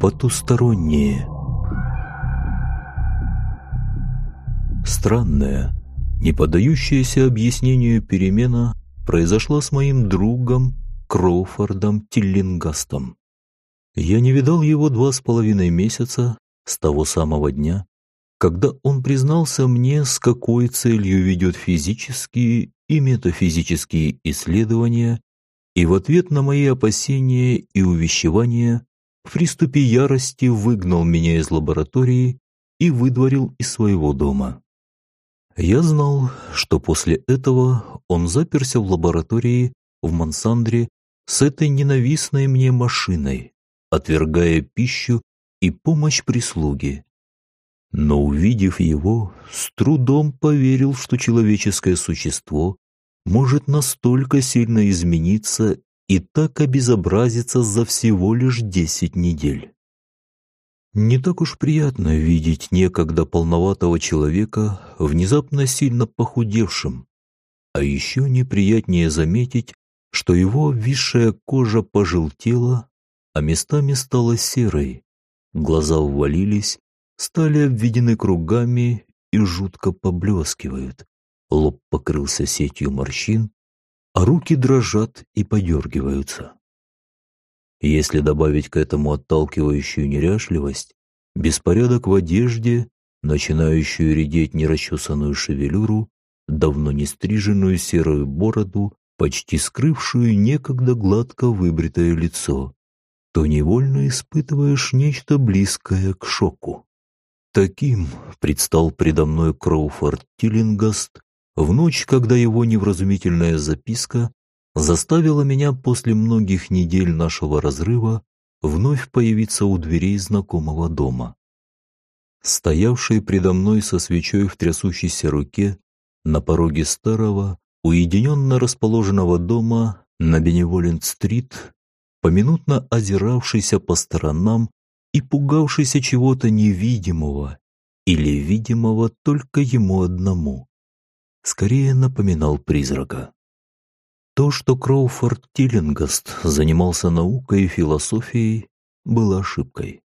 Потустороннее Странная, не поддающаяся объяснению перемена произошла с моим другом Кроуфордом Тиллингастом. Я не видал его два с половиной месяца с того самого дня, когда он признался мне, с какой целью ведет физические и метафизические исследования, и в ответ на мои опасения и увещевания в приступе ярости выгнал меня из лаборатории и выдворил из своего дома. Я знал, что после этого он заперся в лаборатории в Мансандре с этой ненавистной мне машиной, отвергая пищу и помощь прислуги. Но увидев его, с трудом поверил, что человеческое существо может настолько сильно измениться и так обезобразиться за всего лишь десять недель. Не так уж приятно видеть некогда полноватого человека внезапно сильно похудевшим, а еще неприятнее заметить, что его обвисшая кожа пожелтела, а местами стала серой, глаза ввалились, стали обведены кругами и жутко поблескивают, лоб покрылся сетью морщин, а руки дрожат и подергиваются. Если добавить к этому отталкивающую неряшливость, беспорядок в одежде, начинающую редеть нерасчесанную шевелюру, давно не стриженную серую бороду, почти скрывшую некогда гладко выбритое лицо, то невольно испытываешь нечто близкое к шоку. Таким предстал предо мной Кроуфорд Тиллингаст в ночь, когда его невразумительная записка заставила меня после многих недель нашего разрыва вновь появиться у дверей знакомого дома. Стоявший предо мной со свечой в трясущейся руке на пороге старого, уединенно расположенного дома на Беневолент-стрит, поминутно озиравшийся по сторонам и пугавшийся чего-то невидимого или видимого только ему одному, скорее напоминал призрака. То, что Кроуфорд Тиллингаст занимался наукой и философией, было ошибкой.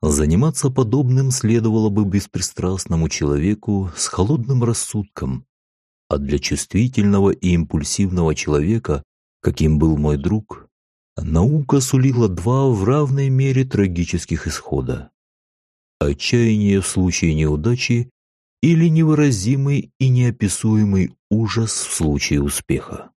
Заниматься подобным следовало бы беспристрастному человеку с холодным рассудком, а для чувствительного и импульсивного человека, каким был мой друг, наука сулила два в равной мере трагических исхода. Отчаяние в случае неудачи или невыразимый и неописуемый ужас в случае успеха.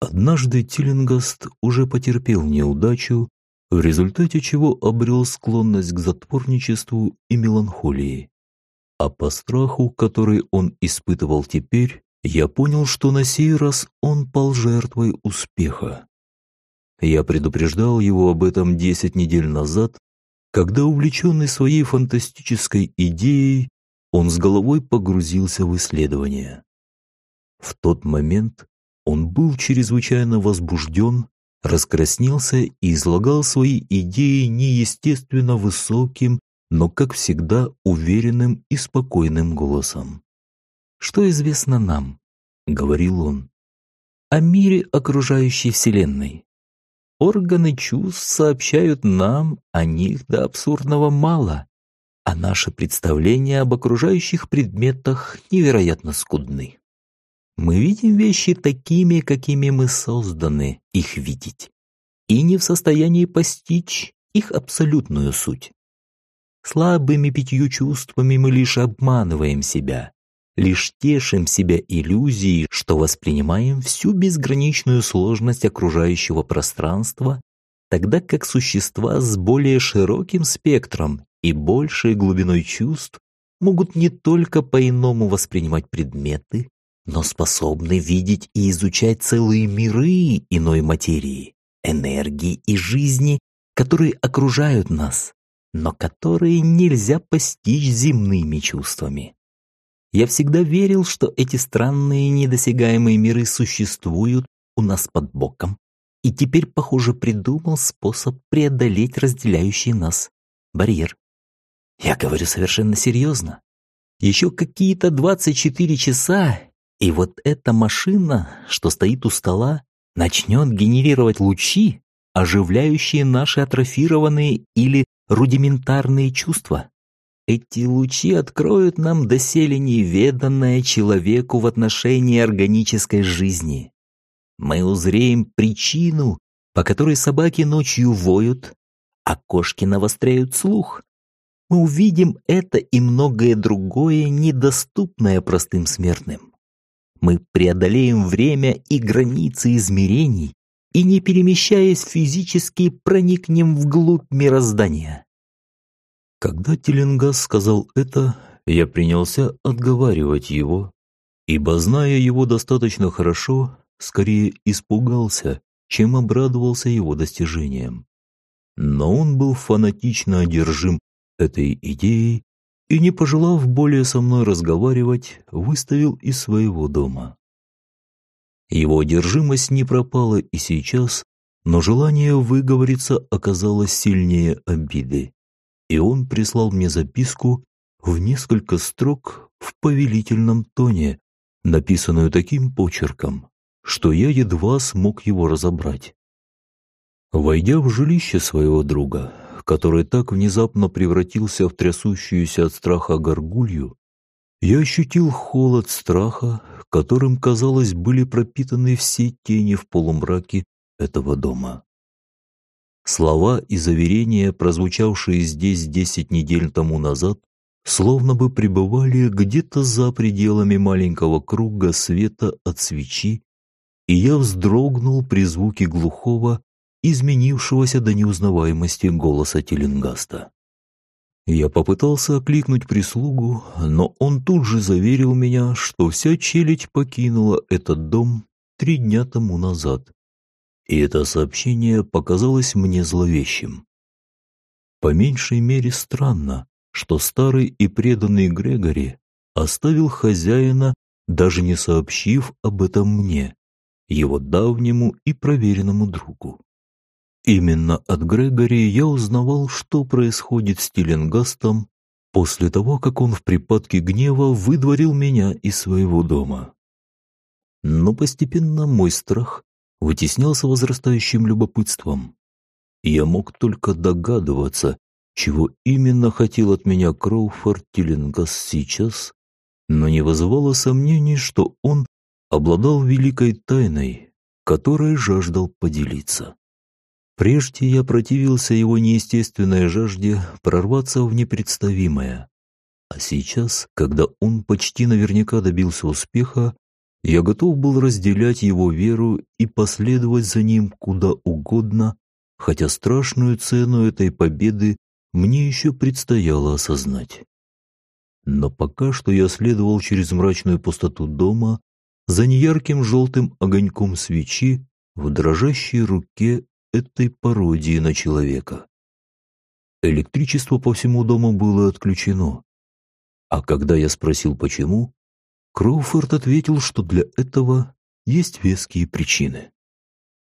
Однажды Тиллингаст уже потерпел неудачу, в результате чего обрел склонность к затворничеству и меланхолии. А по страху, который он испытывал теперь, я понял, что на сей раз он пал жертвой успеха. Я предупреждал его об этом десять недель назад, когда, увлеченный своей фантастической идеей, он с головой погрузился в исследование. В тот момент он был чрезвычайно возбужден, раскраснелся и излагал свои идеи неестественно высоким, но, как всегда, уверенным и спокойным голосом. «Что известно нам?» — говорил он. «О мире окружающей Вселенной. Органы чувств сообщают нам о них до абсурдного мало, а наши представления об окружающих предметах невероятно скудны. Мы видим вещи такими, какими мы созданы их видеть, и не в состоянии постичь их абсолютную суть. Слабыми пятью чувствами мы лишь обманываем себя, лишь тешим себя иллюзией, что воспринимаем всю безграничную сложность окружающего пространства, тогда как существа с более широким спектром и большей глубиной чувств могут не только по-иному воспринимать предметы, но способны видеть и изучать целые миры иной материи, энергии и жизни, которые окружают нас, но которые нельзя постичь земными чувствами. Я всегда верил, что эти странные недосягаемые миры существуют у нас под боком, и теперь, похоже, придумал способ преодолеть разделяющий нас барьер. Я говорю совершенно серьезно. Еще какие-то 24 часа, И вот эта машина, что стоит у стола, начнет генерировать лучи, оживляющие наши атрофированные или рудиментарные чувства. Эти лучи откроют нам доселе неведанное человеку в отношении органической жизни. Мы узреем причину, по которой собаки ночью воют, а кошки навостряют слух. Мы увидим это и многое другое, недоступное простым смертным. Мы преодолеем время и границы измерений и, не перемещаясь физически, проникнем вглубь мироздания. Когда Теленгас сказал это, я принялся отговаривать его, ибо, зная его достаточно хорошо, скорее испугался, чем обрадовался его достижениям. Но он был фанатично одержим этой идеей и, не пожелав более со мной разговаривать, выставил из своего дома. Его одержимость не пропала и сейчас, но желание выговориться оказалось сильнее обиды и он прислал мне записку в несколько строк в повелительном тоне, написанную таким почерком, что я едва смог его разобрать. Войдя в жилище своего друга, который так внезапно превратился в трясущуюся от страха горгулью, я ощутил холод страха, которым, казалось, были пропитаны все тени в полумраке этого дома. Слова и заверения, прозвучавшие здесь десять недель тому назад, словно бы пребывали где-то за пределами маленького круга света от свечи, и я вздрогнул при звуке глухого, изменившегося до неузнаваемости голоса Теленгаста. Я попытался окликнуть прислугу, но он тут же заверил меня, что вся челядь покинула этот дом три дня тому назад, и это сообщение показалось мне зловещим. По меньшей мере странно, что старый и преданный Грегори оставил хозяина, даже не сообщив об этом мне, его давнему и проверенному другу. Именно от Грегори я узнавал, что происходит с Тиленгастом после того, как он в припадке гнева выдворил меня из своего дома. Но постепенно мой страх вытеснялся возрастающим любопытством. Я мог только догадываться, чего именно хотел от меня Кроуфорд Тиллингас сейчас, но не вызывало сомнений, что он обладал великой тайной, которой жаждал поделиться. Прежде я противился его неестественной жажде прорваться в непредставимое, а сейчас, когда он почти наверняка добился успеха, я готов был разделять его веру и последовать за ним куда угодно, хотя страшную цену этой победы мне еще предстояло осознать. Но пока что я следовал через мрачную пустоту дома за неярким желтым огоньком свечи в дрожащей руке этой пародии на человека. Электричество по всему дому было отключено. А когда я спросил почему, Кроуфорд ответил, что для этого есть веские причины.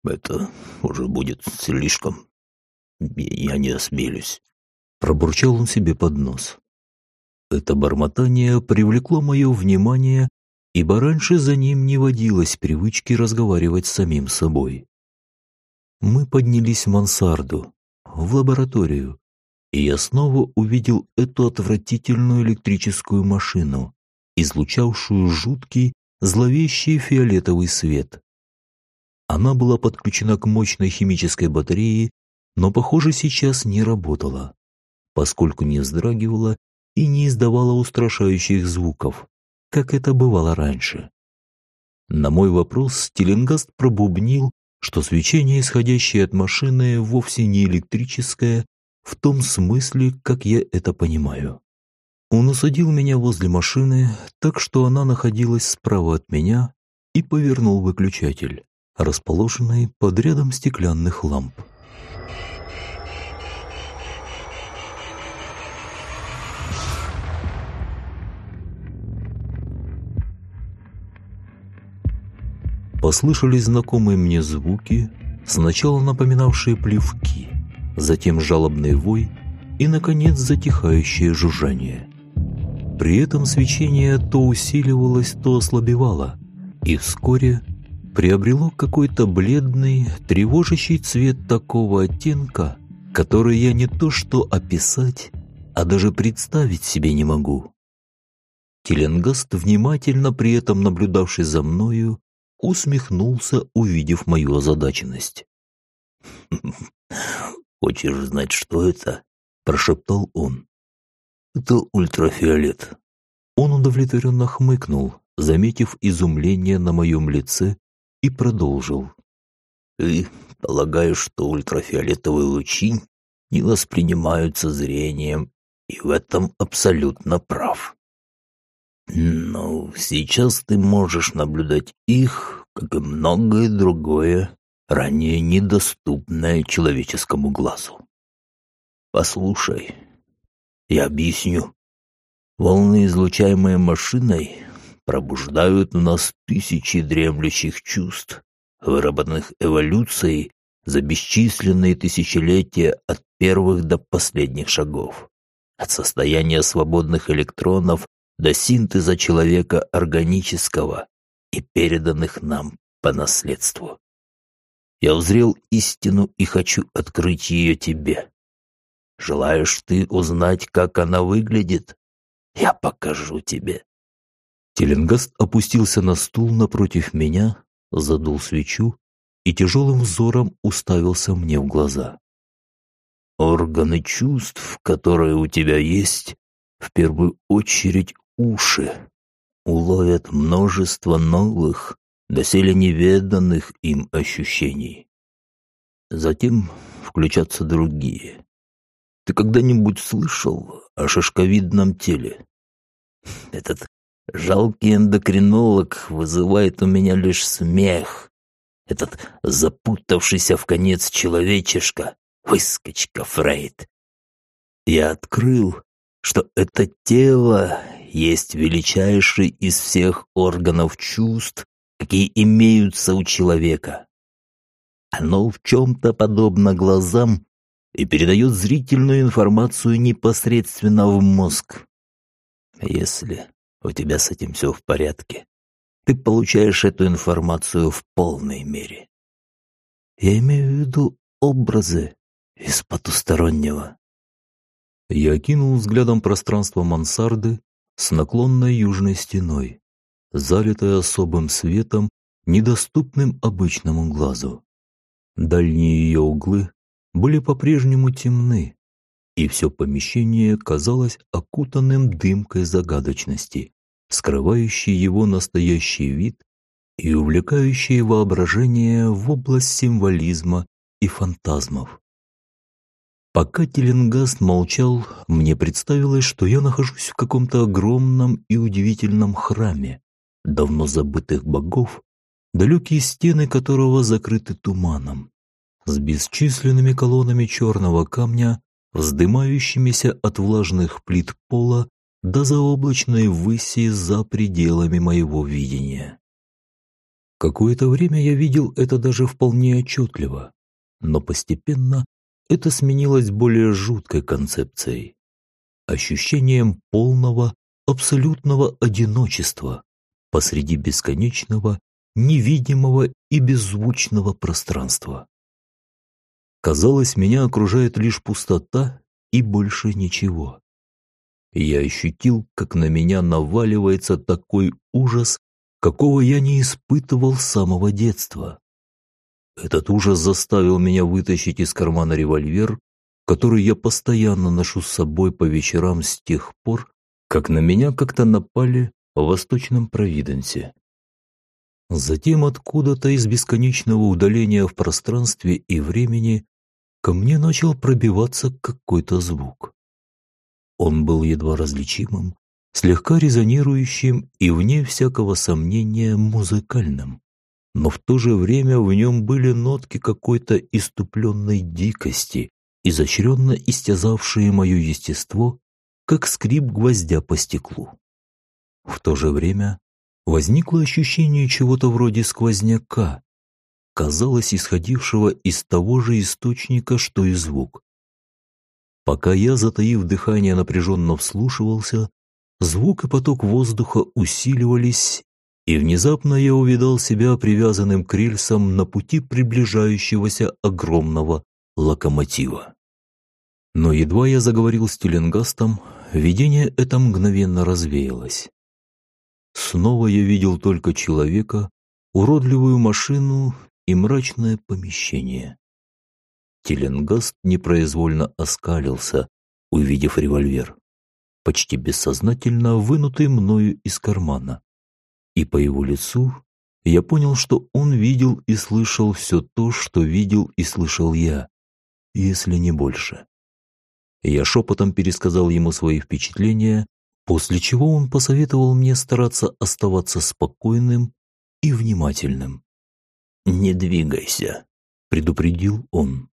«Это уже будет слишком. Я не осмелюсь», — пробурчал он себе под нос. Это бормотание привлекло мое внимание, ибо раньше за ним не водилось привычки разговаривать с самим собой. Мы поднялись в мансарду, в лабораторию, и я снова увидел эту отвратительную электрическую машину, излучавшую жуткий, зловещий фиолетовый свет. Она была подключена к мощной химической батарее, но, похоже, сейчас не работала, поскольку не вздрагивала и не издавала устрашающих звуков, как это бывало раньше. На мой вопрос Теленгаст пробубнил, что свечение, исходящее от машины, вовсе не электрическое, в том смысле, как я это понимаю. Он усадил меня возле машины, так что она находилась справа от меня, и повернул выключатель, расположенный под рядом стеклянных ламп. Послышались знакомые мне звуки, сначала напоминавшие плевки, затем жалобный вой и, наконец, затихающее жужжание. При этом свечение то усиливалось, то ослабевало, и вскоре приобрело какой-то бледный, тревожащий цвет такого оттенка, который я не то что описать, а даже представить себе не могу. Теленгаст, внимательно при этом наблюдавший за мною, усмехнулся, увидев мою озадаченность. «Хочешь знать, что это?» – прошептал он. «Это ультрафиолет». Он удовлетворенно хмыкнул, заметив изумление на моем лице, и продолжил. «Ты полагаешь, что ультрафиолетовые лучи не воспринимаются зрением, и в этом абсолютно прав. Но сейчас ты можешь наблюдать их, как и многое другое, ранее недоступное человеческому глазу. Послушай, я объясню. Волны, излучаемые машиной, пробуждают в нас тысячи дремлющих чувств, выработанных эволюцией за бесчисленные тысячелетия от первых до последних шагов. От состояния свободных электронов до синтеза человека органического и переданных нам по наследству. Я узрел истину и хочу открыть ее тебе. Желаешь ты узнать, как она выглядит? Я покажу тебе. Теленгаст опустился на стул напротив меня, задул свечу и тяжелым взором уставился мне в глаза. Органы чувств, которые у тебя есть, в первую очередь уши, уловят множество новых, доселе неведанных им ощущений. Затем включатся другие. Ты когда-нибудь слышал о шишковидном теле? Этот жалкий эндокринолог вызывает у меня лишь смех. Этот запутавшийся в конец человечишка, выскочка Фрейд. Я открыл, что это тело есть величайший из всех органов чувств, какие имеются у человека. Оно в чем-то подобно глазам и передает зрительную информацию непосредственно в мозг. Если у тебя с этим все в порядке, ты получаешь эту информацию в полной мере. Я имею в виду образы из потустороннего. Я кинул взглядом пространство мансарды с наклонной южной стеной, залитой особым светом, недоступным обычному глазу. Дальние ее углы были по-прежнему темны, и все помещение казалось окутанным дымкой загадочности, скрывающей его настоящий вид и увлекающей воображение в область символизма и фантазмов. Пока Теленгаст молчал, мне представилось, что я нахожусь в каком-то огромном и удивительном храме давно забытых богов, далекие стены которого закрыты туманом, с бесчисленными колоннами черного камня, вздымающимися от влажных плит пола до заоблачной выси за пределами моего видения. Какое-то время я видел это даже вполне отчетливо, но постепенно это сменилось более жуткой концепцией, ощущением полного, абсолютного одиночества посреди бесконечного, невидимого и беззвучного пространства. Казалось, меня окружает лишь пустота и больше ничего. Я ощутил, как на меня наваливается такой ужас, какого я не испытывал с самого детства. Этот ужас заставил меня вытащить из кармана револьвер, который я постоянно ношу с собой по вечерам с тех пор, как на меня как-то напали в Восточном Провиденсе. Затем откуда-то из бесконечного удаления в пространстве и времени ко мне начал пробиваться какой-то звук. Он был едва различимым, слегка резонирующим и, вне всякого сомнения, музыкальным но в то же время в нем были нотки какой-то иступленной дикости, изощренно истязавшие мое естество, как скрип гвоздя по стеклу. В то же время возникло ощущение чего-то вроде сквозняка, казалось, исходившего из того же источника, что и звук. Пока я, затаив дыхание, напряженно вслушивался, звук и поток воздуха усиливались, и внезапно я увидал себя привязанным к рельсам на пути приближающегося огромного локомотива. Но едва я заговорил с Теленгастом, видение это мгновенно развеялось. Снова я видел только человека, уродливую машину и мрачное помещение. Теленгаст непроизвольно оскалился, увидев револьвер, почти бессознательно вынутый мною из кармана. И по его лицу я понял, что он видел и слышал все то, что видел и слышал я, если не больше. Я шепотом пересказал ему свои впечатления, после чего он посоветовал мне стараться оставаться спокойным и внимательным. «Не двигайся», — предупредил он.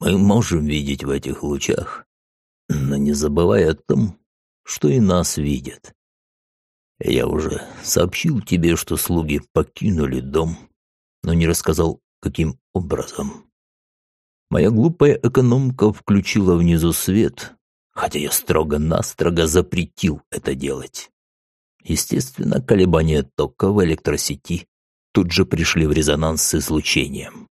«Мы можем видеть в этих лучах, но не забывай о том, что и нас видят. Я уже сообщил тебе, что слуги покинули дом, но не рассказал, каким образом. Моя глупая экономка включила внизу свет, хотя я строго-настрого запретил это делать. Естественно, колебания тока в электросети тут же пришли в резонанс с излучением.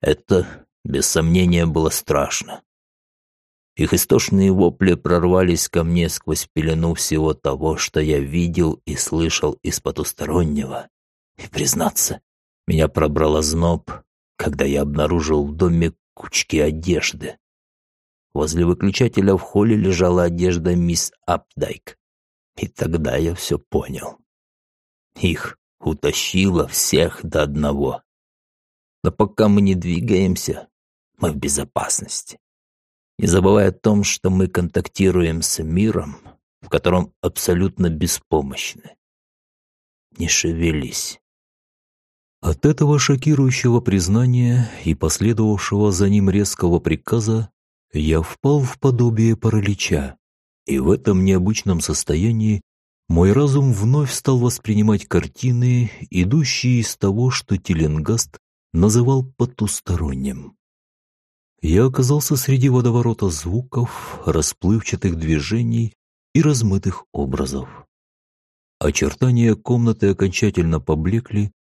Это, без сомнения, было страшно. Их истошные вопли прорвались ко мне сквозь пелену всего того, что я видел и слышал из потустороннего. И, признаться, меня пробрало зноб, когда я обнаружил в доме кучки одежды. Возле выключателя в холле лежала одежда мисс Апдайк. И тогда я все понял. Их утащило всех до одного. Но пока мы не двигаемся, мы в безопасности не забывая о том, что мы контактируем с миром, в котором абсолютно беспомощны. Не шевелись. От этого шокирующего признания и последовавшего за ним резкого приказа я впал в подобие паралича, и в этом необычном состоянии мой разум вновь стал воспринимать картины, идущие из того, что Теленгаст называл потусторонним я оказался среди водоворота звуков, расплывчатых движений и размытых образов. Очертания комнаты окончательно поблекли,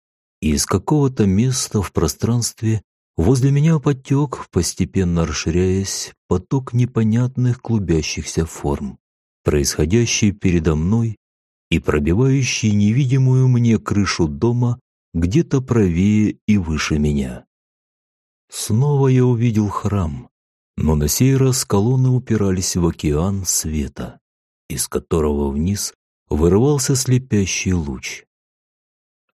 и из какого-то места в пространстве возле меня потек, постепенно расширяясь, поток непонятных клубящихся форм, происходящий передо мной и пробивающий невидимую мне крышу дома где-то правее и выше меня. Снова я увидел храм, но на сей раз колонны упирались в океан света, из которого вниз вырывался слепящий луч.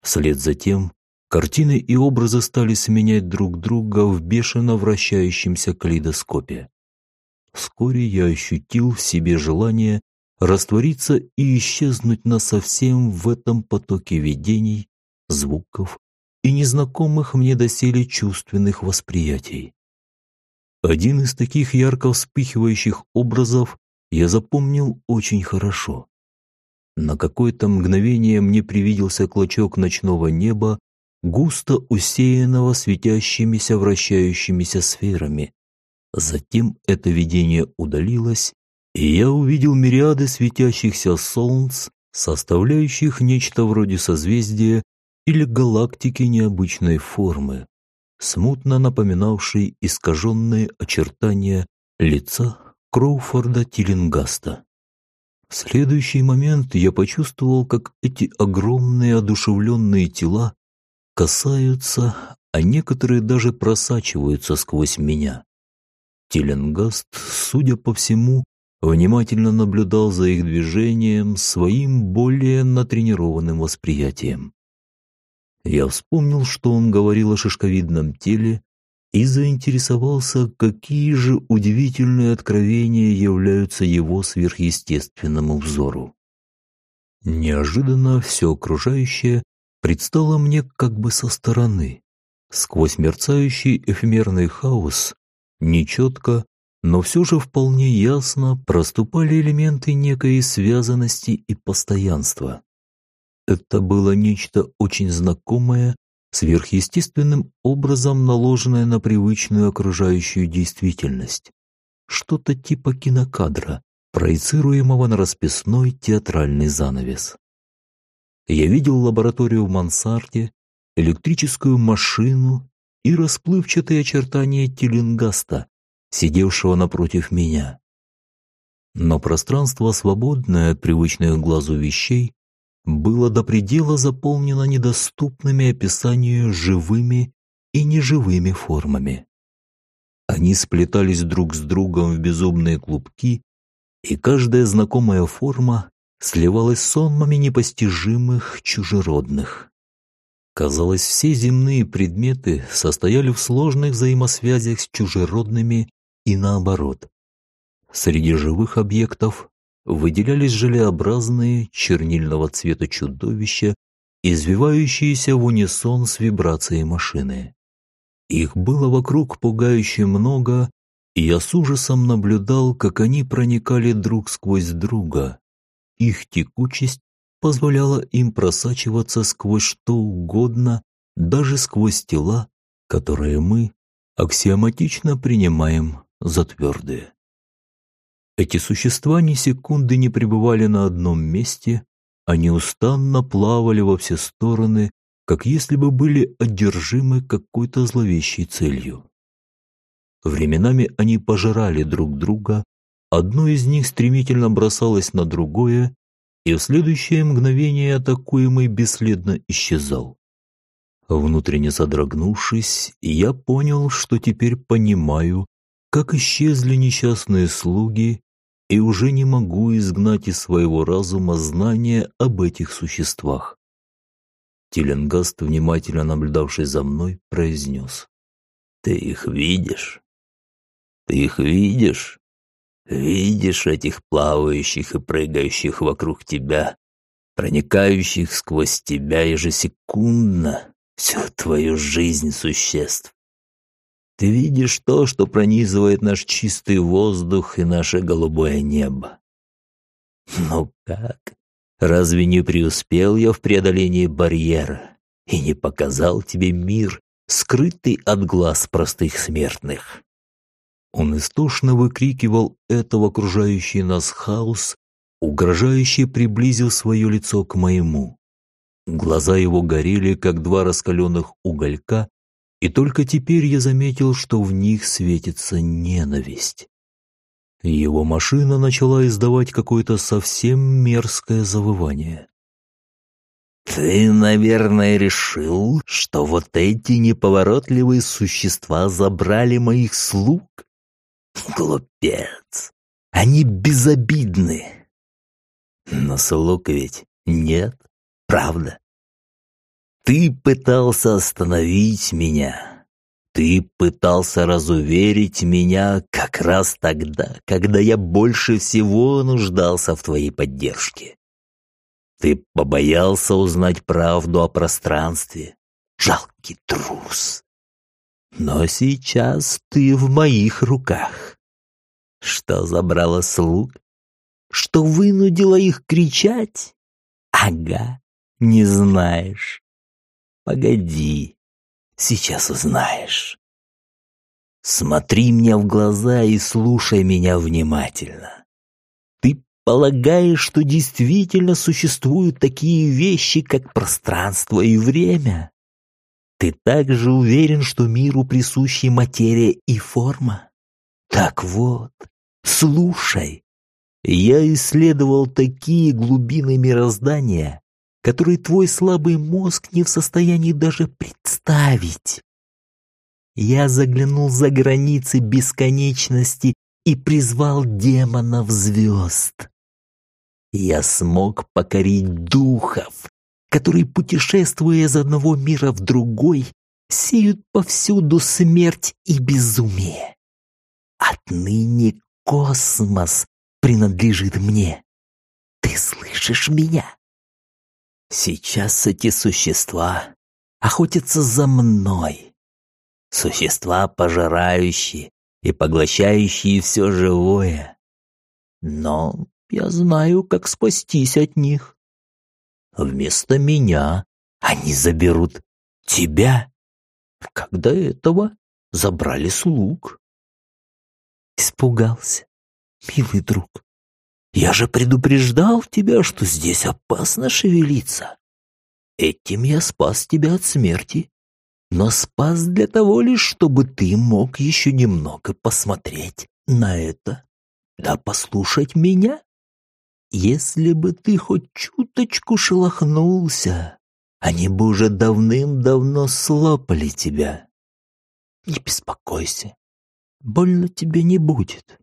Вслед за тем картины и образы стали сменять друг друга в бешено вращающемся калейдоскопе. Вскоре я ощутил в себе желание раствориться и исчезнуть насовсем в этом потоке видений, звуков и незнакомых мне доселе чувственных восприятий. Один из таких ярко вспыхивающих образов я запомнил очень хорошо. На какое-то мгновение мне привиделся клочок ночного неба, густо усеянного светящимися вращающимися сферами. Затем это видение удалилось, и я увидел мириады светящихся солнц, составляющих нечто вроде созвездия или галактики необычной формы, смутно напоминавшей искаженные очертания лица Кроуфорда Тиллингаста. В следующий момент я почувствовал, как эти огромные одушевленные тела касаются, а некоторые даже просачиваются сквозь меня. Тилленгаст, судя по всему, внимательно наблюдал за их движением своим более натренированным восприятием. Я вспомнил, что он говорил о шишковидном теле и заинтересовался, какие же удивительные откровения являются его сверхъестественному взору. Неожиданно все окружающее предстало мне как бы со стороны. Сквозь мерцающий эфемерный хаос, нечетко, но все же вполне ясно проступали элементы некой связанности и постоянства. Это было нечто очень знакомое, сверхъестественным образом наложенное на привычную окружающую действительность. Что-то типа кинокадра, проецируемого на расписной театральный занавес. Я видел лабораторию в мансарде, электрическую машину и расплывчатые очертания Теленгаста, сидевшего напротив меня. Но пространство, свободное от привычных глазу вещей, было до предела заполнено недоступными описанию живыми и неживыми формами. Они сплетались друг с другом в безумные клубки, и каждая знакомая форма сливалась с сонмами непостижимых чужеродных. Казалось, все земные предметы состояли в сложных взаимосвязях с чужеродными и наоборот. Среди живых объектов выделялись желеобразные чернильного цвета чудовища, извивающиеся в унисон с вибрацией машины. Их было вокруг пугающе много, и я с ужасом наблюдал, как они проникали друг сквозь друга. Их текучесть позволяла им просачиваться сквозь что угодно, даже сквозь тела, которые мы аксиоматично принимаем за твердые. Эти существа ни секунды не пребывали на одном месте, они устанно плавали во все стороны, как если бы были одержимы какой-то зловещей целью. Временами они пожирали друг друга, одно из них стремительно бросалось на другое, и в следующее мгновение атакуемый бесследно исчезал. Внутренне содрогнувшись, я понял, что теперь понимаю, как исчезли несчастные слуги и уже не могу изгнать из своего разума знания об этих существах. Теленгаст, внимательно наблюдавший за мной, произнес. «Ты их видишь? Ты их видишь? Видишь этих плавающих и прыгающих вокруг тебя, проникающих сквозь тебя ежесекундно всю твою жизнь существ? Ты видишь то, что пронизывает наш чистый воздух и наше голубое небо. Ну как? Разве не преуспел я в преодолении барьера и не показал тебе мир, скрытый от глаз простых смертных? Он истошно выкрикивал это в окружающий нас хаос, угрожающе приблизил свое лицо к моему. Глаза его горели, как два раскаленных уголька, и только теперь я заметил, что в них светится ненависть. Его машина начала издавать какое-то совсем мерзкое завывание. «Ты, наверное, решил, что вот эти неповоротливые существа забрали моих слуг? Глупец! Они безобидны!» Но слуг ведь нет, правда? Ты пытался остановить меня. Ты пытался разуверить меня как раз тогда, когда я больше всего нуждался в твоей поддержке. Ты побоялся узнать правду о пространстве. Жалкий трус. Но сейчас ты в моих руках. Что забрало слуг? Что вынудило их кричать? Ага, не знаешь. Погоди, сейчас узнаешь. Смотри мне в глаза и слушай меня внимательно. Ты полагаешь, что действительно существуют такие вещи, как пространство и время? Ты также уверен, что миру присущи материя и форма? Так вот, слушай. Я исследовал такие глубины мироздания, который твой слабый мозг не в состоянии даже представить. Я заглянул за границы бесконечности и призвал демонов звезд. Я смог покорить духов, которые, путешествуя из одного мира в другой, сеют повсюду смерть и безумие. Отныне космос принадлежит мне. Ты слышишь меня? Сейчас эти существа охотятся за мной. Существа, пожирающие и поглощающие все живое. Но я знаю, как спастись от них. Вместо меня они заберут тебя. Когда этого забрали слуг. Испугался, милый друг. Я же предупреждал тебя, что здесь опасно шевелиться. Этим я спас тебя от смерти, но спас для того лишь, чтобы ты мог еще немного посмотреть на это, да послушать меня. Если бы ты хоть чуточку шелохнулся, они бы уже давным-давно слопали тебя. Не беспокойся, больно тебе не будет.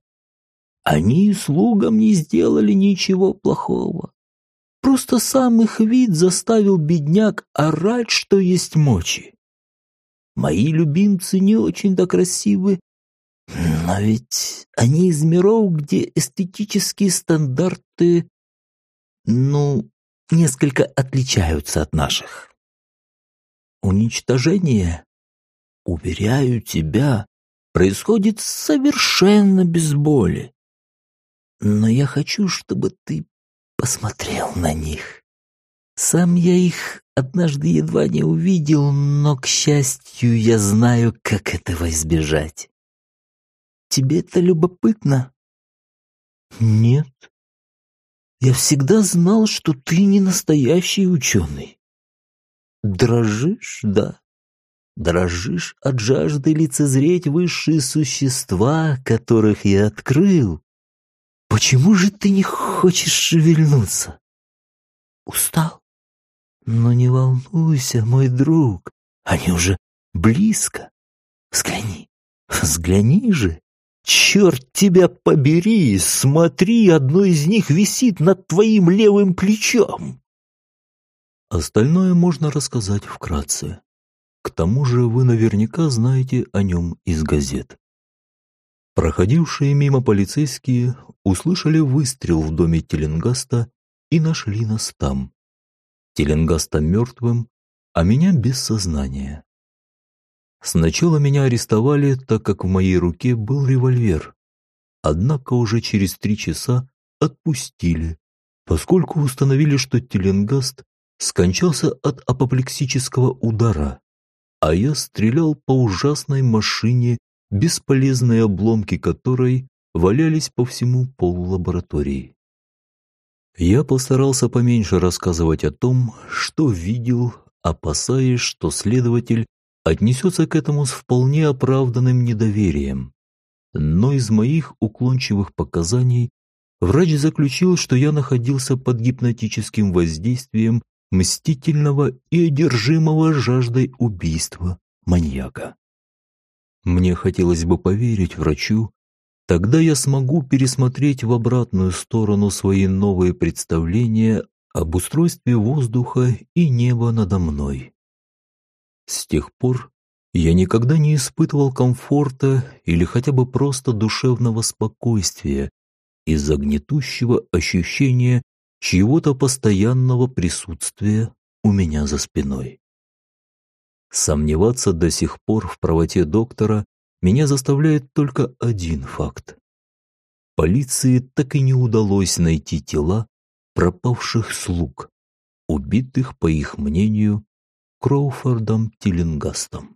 Они слугам не сделали ничего плохого. Просто сам их вид заставил бедняк орать, что есть мочи. Мои любимцы не очень-то красивы, но ведь они из миров, где эстетические стандарты, ну, несколько отличаются от наших. Уничтожение, уверяю тебя, происходит совершенно без боли. Но я хочу, чтобы ты посмотрел на них. Сам я их однажды едва не увидел, но, к счастью, я знаю, как этого избежать. Тебе это любопытно? Нет. Я всегда знал, что ты не настоящий ученый. Дрожишь, да. Дрожишь от жажды лицезреть высшие существа, которых я открыл. Почему же ты не хочешь шевельнуться? Устал? Но не волнуйся, мой друг, они уже близко. Взгляни, взгляни же. Черт тебя побери, смотри, одно из них висит над твоим левым плечом. Остальное можно рассказать вкратце. К тому же вы наверняка знаете о нем из газет. Проходившие мимо полицейские услышали выстрел в доме Теленгаста и нашли нас там. Теленгаста мертвым, а меня без сознания. Сначала меня арестовали, так как в моей руке был револьвер. Однако уже через три часа отпустили, поскольку установили, что Теленгаст скончался от апоплексического удара, а я стрелял по ужасной машине бесполезные обломки которой валялись по всему полу лаборатории. Я постарался поменьше рассказывать о том, что видел, опасаясь, что следователь отнесется к этому с вполне оправданным недоверием. Но из моих уклончивых показаний врач заключил, что я находился под гипнотическим воздействием мстительного и одержимого жаждой убийства маньяка. Мне хотелось бы поверить врачу, тогда я смогу пересмотреть в обратную сторону свои новые представления об устройстве воздуха и неба надо мной. С тех пор я никогда не испытывал комфорта или хотя бы просто душевного спокойствия из-за гнетущего ощущения чьего-то постоянного присутствия у меня за спиной. Сомневаться до сих пор в правоте доктора меня заставляет только один факт. Полиции так и не удалось найти тела пропавших слуг, убитых, по их мнению, Кроуфордом Тиллингастом.